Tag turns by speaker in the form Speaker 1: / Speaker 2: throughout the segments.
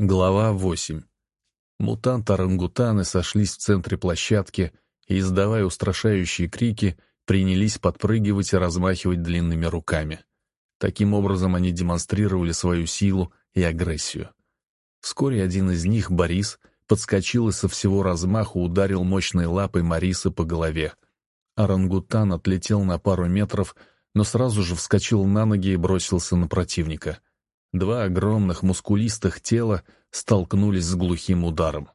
Speaker 1: Глава 8. Мутанты-орангутаны сошлись в центре площадки и, издавая устрашающие крики, принялись подпрыгивать и размахивать длинными руками. Таким образом они демонстрировали свою силу и агрессию. Вскоре один из них, Борис, подскочил и со всего размаху ударил мощной лапой Мариса по голове. Орангутан отлетел на пару метров, но сразу же вскочил на ноги и бросился на противника — Два огромных мускулистых тела столкнулись с глухим ударом.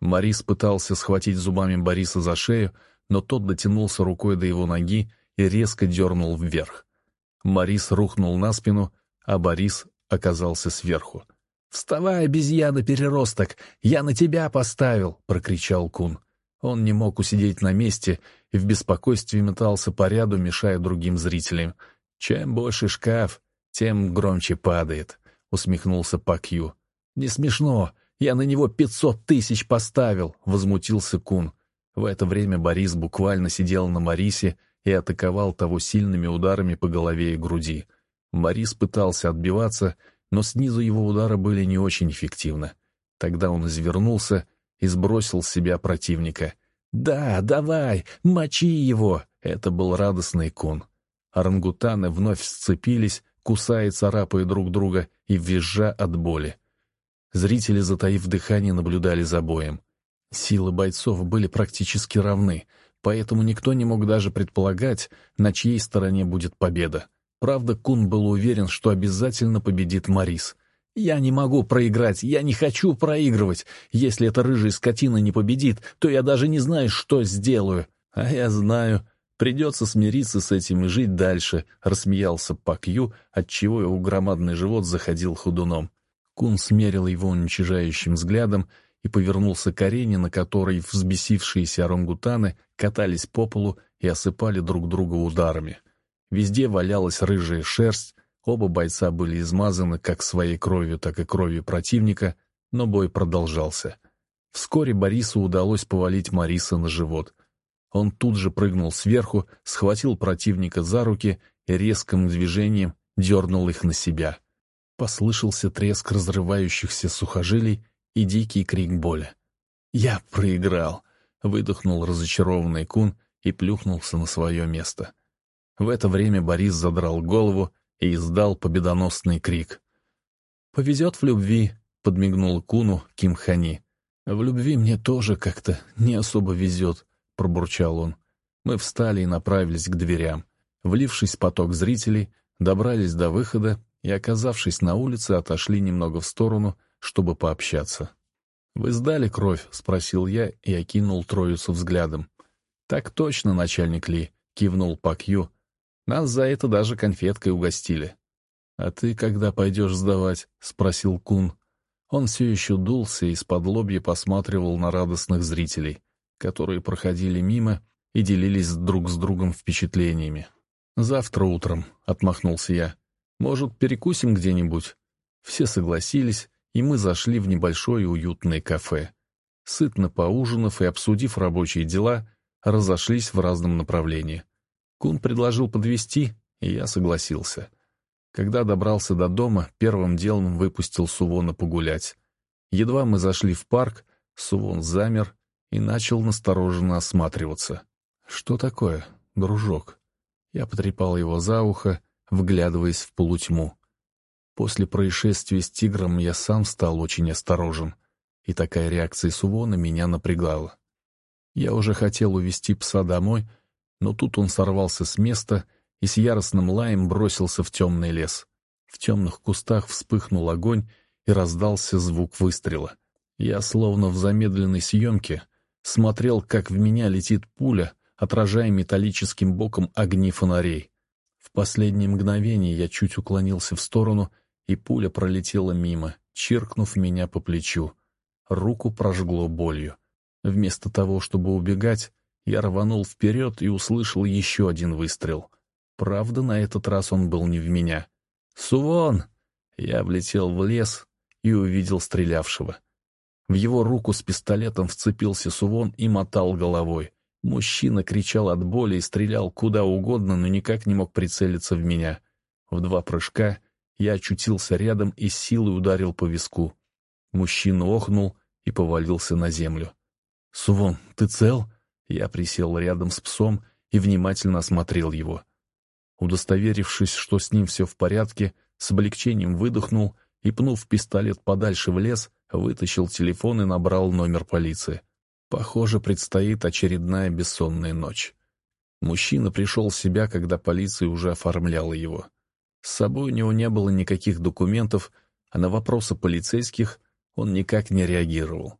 Speaker 1: Марис пытался схватить зубами Бориса за шею, но тот дотянулся рукой до его ноги и резко дернул вверх. Марис рухнул на спину, а Борис оказался сверху. «Вставай, обезьяна-переросток! Я на тебя поставил!» — прокричал Кун. Он не мог усидеть на месте и в беспокойстве метался по ряду, мешая другим зрителям. Чем больше шкаф, тем громче падает», — усмехнулся Пакью. «Не смешно. Я на него пятьсот тысяч поставил», — возмутился Кун. В это время Борис буквально сидел на Марисе и атаковал того сильными ударами по голове и груди. Борис пытался отбиваться, но снизу его удары были не очень эффективны. Тогда он извернулся и сбросил с себя противника. «Да, давай, мочи его!» — это был радостный кун. Орангутаны вновь сцепились, кусая и царапая друг друга и визжа от боли. Зрители, затаив дыхание, наблюдали за боем. Силы бойцов были практически равны, поэтому никто не мог даже предполагать, на чьей стороне будет победа. Правда, Кун был уверен, что обязательно победит Марис. «Я не могу проиграть, я не хочу проигрывать. Если эта рыжая скотина не победит, то я даже не знаю, что сделаю. А я знаю, Придется смириться с этим и жить дальше, рассмеялся Пакью, отчего его громадный живот заходил ходуном. Кун смерил его уничижающим взглядом и повернулся к арене, на которой взбесившиеся орангутаны катались по полу и осыпали друг друга ударами. Везде валялась рыжая шерсть, оба бойца были измазаны как своей кровью, так и кровью противника, но бой продолжался. Вскоре Борису удалось повалить Мариса на живот. Он тут же прыгнул сверху, схватил противника за руки и резким движением дернул их на себя. Послышался треск разрывающихся сухожилий и дикий крик боли. «Я проиграл!» — выдохнул разочарованный кун и плюхнулся на свое место. В это время Борис задрал голову и издал победоносный крик. «Повезет в любви», — подмигнул Куну Кимхани. «В любви мне тоже как-то не особо везет», — пробурчал он. Мы встали и направились к дверям. Влившись в поток зрителей, добрались до выхода и, оказавшись на улице, отошли немного в сторону, чтобы пообщаться. «Вы сдали кровь?» — спросил я и окинул троицу взглядом. «Так точно, начальник Ли», — кивнул Пакью. «Нас за это даже конфеткой угостили». «А ты когда пойдешь сдавать?» — спросил Кун. Он все еще дулся и из-под лобья посматривал на радостных зрителей которые проходили мимо и делились друг с другом впечатлениями. «Завтра утром», — отмахнулся я. «Может, перекусим где-нибудь?» Все согласились, и мы зашли в небольшое уютное кафе. Сытно поужинав и обсудив рабочие дела, разошлись в разном направлении. Кун предложил подвести, и я согласился. Когда добрался до дома, первым делом выпустил Сувона погулять. Едва мы зашли в парк, Сувон замер и начал настороженно осматриваться. «Что такое, дружок?» Я потрепал его за ухо, вглядываясь в полутьму. После происшествия с тигром я сам стал очень осторожен, и такая реакция Сувона меня напрягала. Я уже хотел увести пса домой, но тут он сорвался с места и с яростным лаем бросился в темный лес. В темных кустах вспыхнул огонь и раздался звук выстрела. Я, словно в замедленной съемке, смотрел, как в меня летит пуля, отражая металлическим боком огни фонарей. В последнее мгновение я чуть уклонился в сторону, и пуля пролетела мимо, чиркнув меня по плечу. Руку прожгло болью. Вместо того, чтобы убегать, я рванул вперед и услышал еще один выстрел. Правда, на этот раз он был не в меня. «Сувон!» Я влетел в лес и увидел стрелявшего. В его руку с пистолетом вцепился Сувон и мотал головой. Мужчина кричал от боли и стрелял куда угодно, но никак не мог прицелиться в меня. В два прыжка я очутился рядом и силой ударил по виску. Мужчина охнул и повалился на землю. «Сувон, ты цел?» Я присел рядом с псом и внимательно осмотрел его. Удостоверившись, что с ним все в порядке, с облегчением выдохнул и, пнув пистолет подальше в лес, вытащил телефон и набрал номер полиции. Похоже, предстоит очередная бессонная ночь. Мужчина пришел в себя, когда полиция уже оформляла его. С собой у него не было никаких документов, а на вопросы полицейских он никак не реагировал.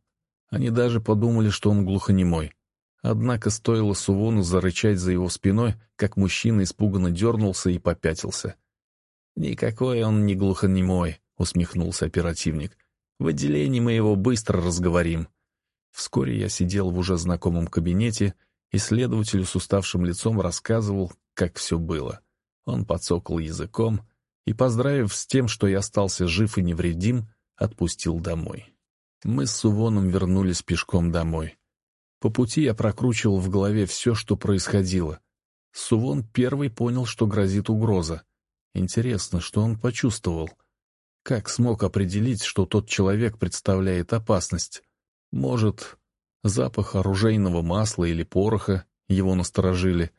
Speaker 1: Они даже подумали, что он глухонемой. Однако стоило Сувону зарычать за его спиной, как мужчина испуганно дернулся и попятился. «Никакой он не глухонемой», — усмехнулся оперативник. «В отделении мы его быстро разговорим». Вскоре я сидел в уже знакомом кабинете, и следователю с уставшим лицом рассказывал, как все было. Он подсокал языком и, поздравив с тем, что я остался жив и невредим, отпустил домой. Мы с Сувоном вернулись пешком домой. По пути я прокручивал в голове все, что происходило. Сувон первый понял, что грозит угроза. Интересно, что он почувствовал. Как смог определить, что тот человек представляет опасность? Может, запах оружейного масла или пороха его насторожили,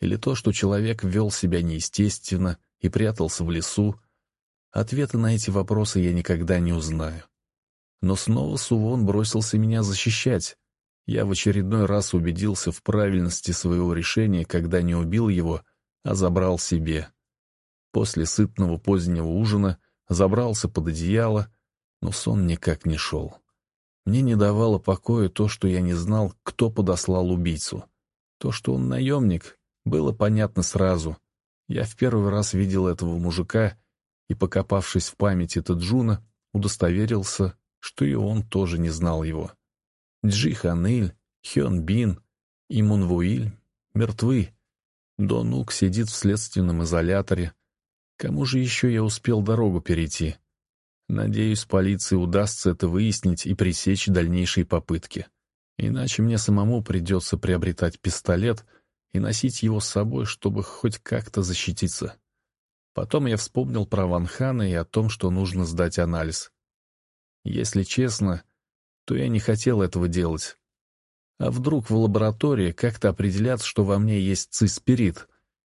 Speaker 1: или то, что человек вел себя неестественно и прятался в лесу. Ответы на эти вопросы я никогда не узнаю. Но снова Сувон бросился меня защищать. Я в очередной раз убедился в правильности своего решения, когда не убил его, а забрал себе. После сытного позднего ужина забрался под одеяло, но сон никак не шел. Мне не давало покоя то, что я не знал, кто подослал убийцу. То, что он наемник, было понятно сразу. Я в первый раз видел этого мужика и, покопавшись в памяти Таджуна, удостоверился, что и он тоже не знал его. Джи Ханыль, Хён Бин и Мунвуиль мертвы. Донук сидит в следственном изоляторе. Кому же еще я успел дорогу перейти? Надеюсь, полиции удастся это выяснить и пресечь дальнейшие попытки. Иначе мне самому придется приобретать пистолет и носить его с собой, чтобы хоть как-то защититься. Потом я вспомнил про Ванхана и о том, что нужно сдать анализ. Если честно, то я не хотел этого делать. А вдруг в лаборатории как-то определят, что во мне есть циспирит,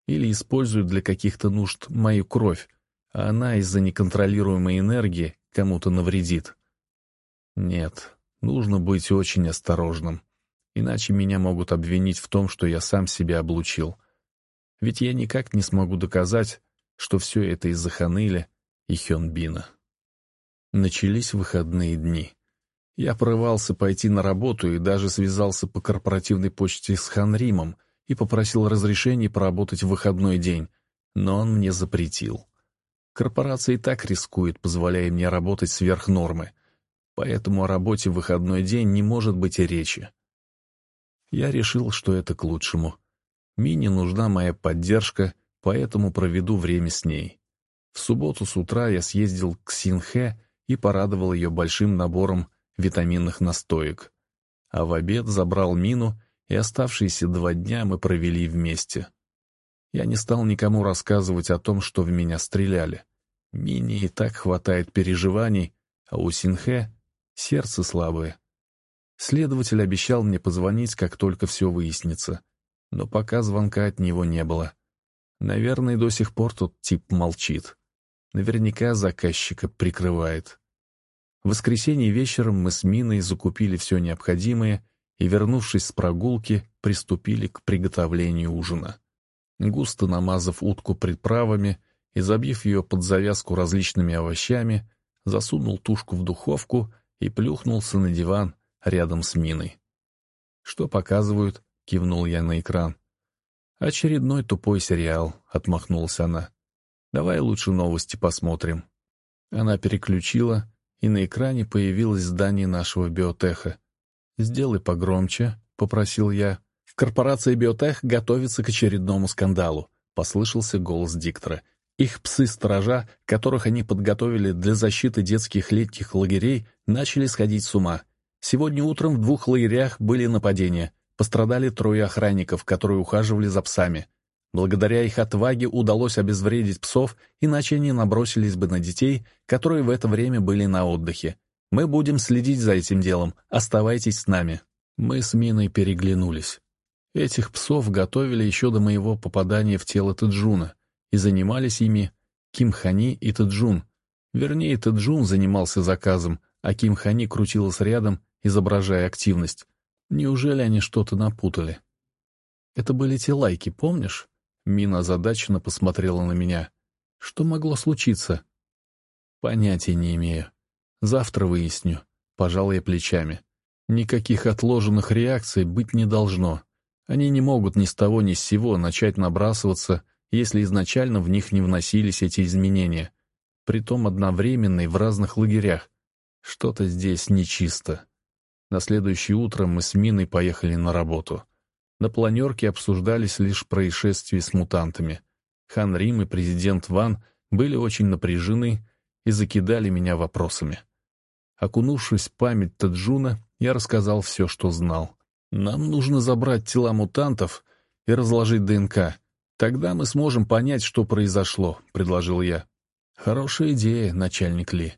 Speaker 1: или используют для каких-то нужд мою кровь, а она из-за неконтролируемой энергии кому-то навредит. Нет, нужно быть очень осторожным, иначе меня могут обвинить в том, что я сам себя облучил. Ведь я никак не смогу доказать, что все это из-за Ханыля и Хёнбина. Начались выходные дни. Я порывался пойти на работу и даже связался по корпоративной почте с Ханримом и попросил разрешения поработать в выходной день, но он мне запретил. Корпорация и так рискует, позволяя мне работать сверх нормы, поэтому о работе в выходной день не может быть и речи. Я решил, что это к лучшему. Мине нужна моя поддержка, поэтому проведу время с ней. В субботу с утра я съездил к Синхэ и порадовал ее большим набором витаминных настоек. А в обед забрал Мину, и оставшиеся два дня мы провели вместе. Я не стал никому рассказывать о том, что в меня стреляли. Мине и так хватает переживаний, а у Синхэ сердце слабое. Следователь обещал мне позвонить, как только все выяснится, но пока звонка от него не было. Наверное, до сих пор тот тип молчит. Наверняка заказчика прикрывает. В воскресенье вечером мы с Миной закупили все необходимое и, вернувшись с прогулки, приступили к приготовлению ужина. Густо намазав утку приправами и забив ее под завязку различными овощами, засунул тушку в духовку и плюхнулся на диван рядом с Миной. «Что показывают?» — кивнул я на экран. «Очередной тупой сериал», — отмахнулась она. Давай лучше новости посмотрим». Она переключила, и на экране появилось здание нашего биотеха. «Сделай погромче», — попросил я. «Корпорация «Биотех» готовится к очередному скандалу», — послышался голос диктора. Их псы-сторожа, которых они подготовили для защиты детских летних лагерей, начали сходить с ума. Сегодня утром в двух лагерях были нападения. Пострадали трое охранников, которые ухаживали за псами. Благодаря их отваге удалось обезвредить псов, иначе они набросились бы на детей, которые в это время были на отдыхе. Мы будем следить за этим делом. Оставайтесь с нами». Мы с Миной переглянулись. Этих псов готовили еще до моего попадания в тело Таджуна, и занимались ими Ким Хани и Таджун. Вернее, Таджун занимался заказом, а Ким Хани крутилась рядом, изображая активность. Неужели они что-то напутали? Это были те лайки, помнишь? Мина озадаченно посмотрела на меня. Что могло случиться? Понятия не имею. Завтра выясню. Пожал я плечами. Никаких отложенных реакций быть не должно. Они не могут ни с того ни с сего начать набрасываться, если изначально в них не вносились эти изменения. Притом одновременно и в разных лагерях. Что-то здесь нечисто. На следующее утро мы с Миной поехали на работу. На планерке обсуждались лишь происшествия с мутантами. Хан Рим и президент Ван были очень напряжены и закидали меня вопросами. Окунувшись в память Таджуна, я рассказал все, что знал. Нам нужно забрать тела мутантов и разложить ДНК. Тогда мы сможем понять, что произошло, — предложил я. Хорошая идея, начальник Ли.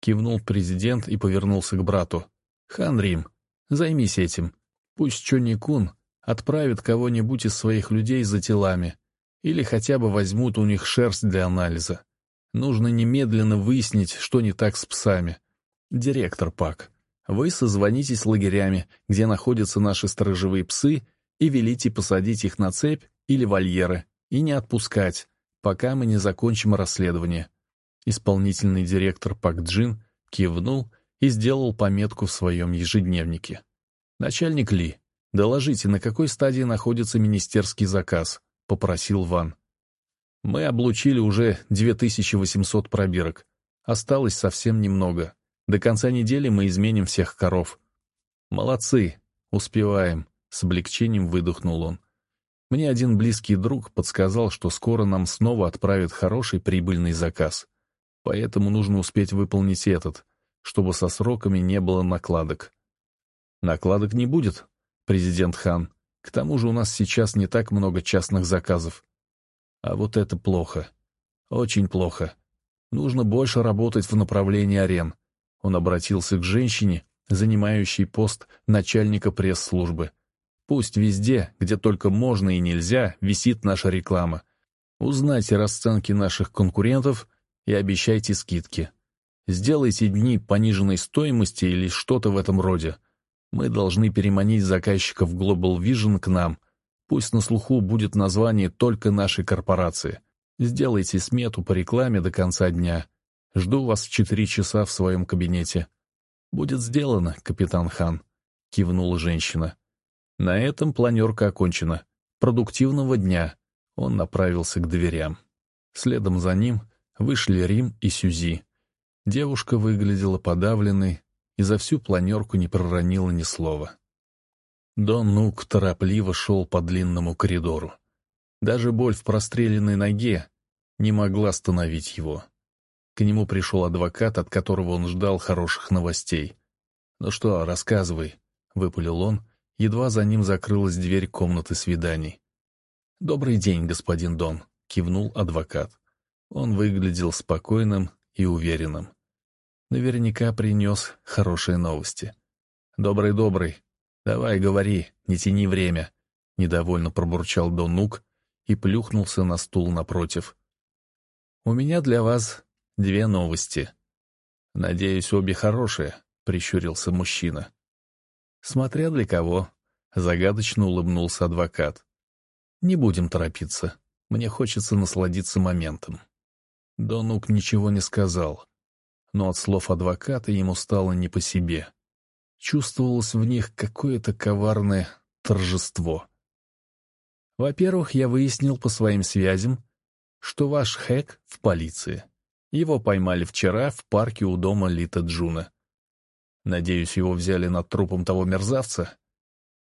Speaker 1: Кивнул президент и повернулся к брату. Хан Рим, займись этим. Пусть Чонни Кун отправит кого-нибудь из своих людей за телами. Или хотя бы возьмут у них шерсть для анализа. Нужно немедленно выяснить, что не так с псами. Директор Пак, вы созвонитесь с лагерями, где находятся наши сторожевые псы, и велите посадить их на цепь или вольеры, и не отпускать, пока мы не закончим расследование. Исполнительный директор Пак Джин кивнул и сделал пометку в своем ежедневнике. «Начальник Ли, доложите, на какой стадии находится министерский заказ?» — попросил Ван. «Мы облучили уже 2800 пробирок. Осталось совсем немного. До конца недели мы изменим всех коров». «Молодцы, успеваем», — с облегчением выдохнул он. Мне один близкий друг подсказал, что скоро нам снова отправят хороший прибыльный заказ. Поэтому нужно успеть выполнить этот, чтобы со сроками не было накладок. Накладок не будет, президент Хан. К тому же у нас сейчас не так много частных заказов. А вот это плохо. Очень плохо. Нужно больше работать в направлении арен. Он обратился к женщине, занимающей пост начальника пресс-службы. Пусть везде, где только можно и нельзя, висит наша реклама. Узнайте расценки наших конкурентов и обещайте скидки. Сделайте дни пониженной стоимости или что-то в этом роде. Мы должны переманить заказчиков Global Vision к нам. Пусть на слуху будет название только нашей корпорации. Сделайте смету по рекламе до конца дня. Жду вас в четыре часа в своем кабинете. Будет сделано, капитан Хан, кивнула женщина. На этом планерка окончена. Продуктивного дня. Он направился к дверям. Следом за ним вышли Рим и Сюзи. Девушка выглядела подавленной и за всю планерку не проронила ни слова. Дон Нук торопливо шел по длинному коридору. Даже боль в простреленной ноге не могла остановить его. К нему пришел адвокат, от которого он ждал хороших новостей. «Ну что, рассказывай», — выпалил он, Едва за ним закрылась дверь комнаты свиданий. «Добрый день, господин Дон», — кивнул адвокат. Он выглядел спокойным и уверенным. Наверняка принес хорошие новости. «Добрый-добрый. Давай, говори, не тяни время», — недовольно пробурчал Дон Нук и плюхнулся на стул напротив. «У меня для вас две новости. Надеюсь, обе хорошие», — прищурился мужчина. «Смотря для кого», — загадочно улыбнулся адвокат. «Не будем торопиться. Мне хочется насладиться моментом». Донук ничего не сказал, но от слов адвоката ему стало не по себе. Чувствовалось в них какое-то коварное торжество. Во-первых, я выяснил по своим связям, что ваш хэк в полиции. Его поймали вчера в парке у дома Лита Джуна. Надеюсь, его взяли над трупом того мерзавца?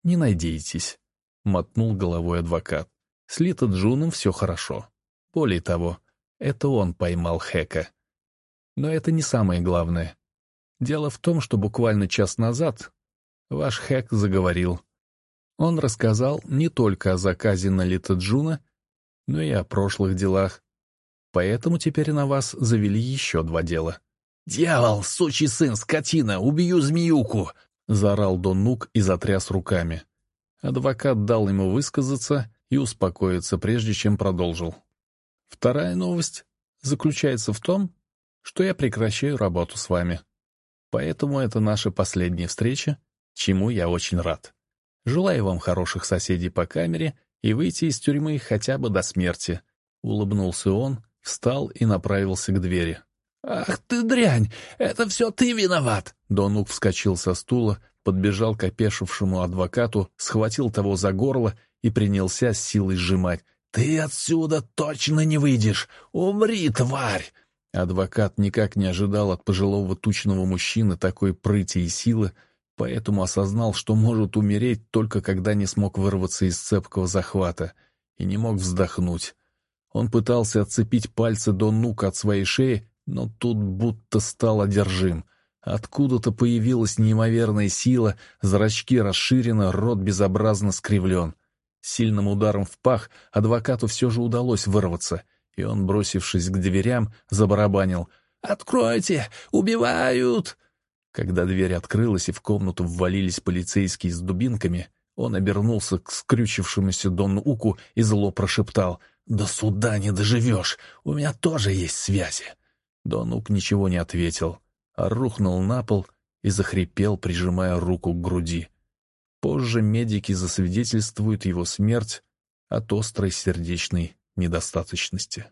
Speaker 1: Не надейтесь, — мотнул головой адвокат. С Лита Джуном все хорошо. Более того, это он поймал Хэка. Но это не самое главное. Дело в том, что буквально час назад ваш Хэк заговорил. Он рассказал не только о заказе на Лита Джуна, но и о прошлых делах. Поэтому теперь на вас завели еще два дела. «Дьявол, сучий сын, скотина, убью змеюку!» — заорал Дон Нук и затряс руками. Адвокат дал ему высказаться и успокоиться, прежде чем продолжил. «Вторая новость заключается в том, что я прекращаю работу с вами. Поэтому это наша последняя встреча, чему я очень рад. Желаю вам хороших соседей по камере и выйти из тюрьмы хотя бы до смерти». Улыбнулся он, встал и направился к двери. «Ах ты дрянь! Это все ты виноват!» Донук вскочил со стула, подбежал к опешившему адвокату, схватил того за горло и принялся с силой сжимать. «Ты отсюда точно не выйдешь! Умри, тварь!» Адвокат никак не ожидал от пожилого тучного мужчины такой прыти и силы, поэтому осознал, что может умереть только когда не смог вырваться из цепкого захвата и не мог вздохнуть. Он пытался отцепить пальцы до нук от своей шеи, но тут будто стал одержим. Откуда-то появилась неимоверная сила, зрачки расширены, рот безобразно скривлен. Сильным ударом в пах адвокату все же удалось вырваться, и он, бросившись к дверям, забарабанил «Откройте! Убивают!» Когда дверь открылась и в комнату ввалились полицейские с дубинками, он обернулся к скрючившемуся Дону Уку и зло прошептал «До суда не доживешь, у меня тоже есть связи». Донук ничего не ответил, а рухнул на пол и захрипел, прижимая руку к груди. Позже медики засвидетельствуют его смерть от острой сердечной недостаточности.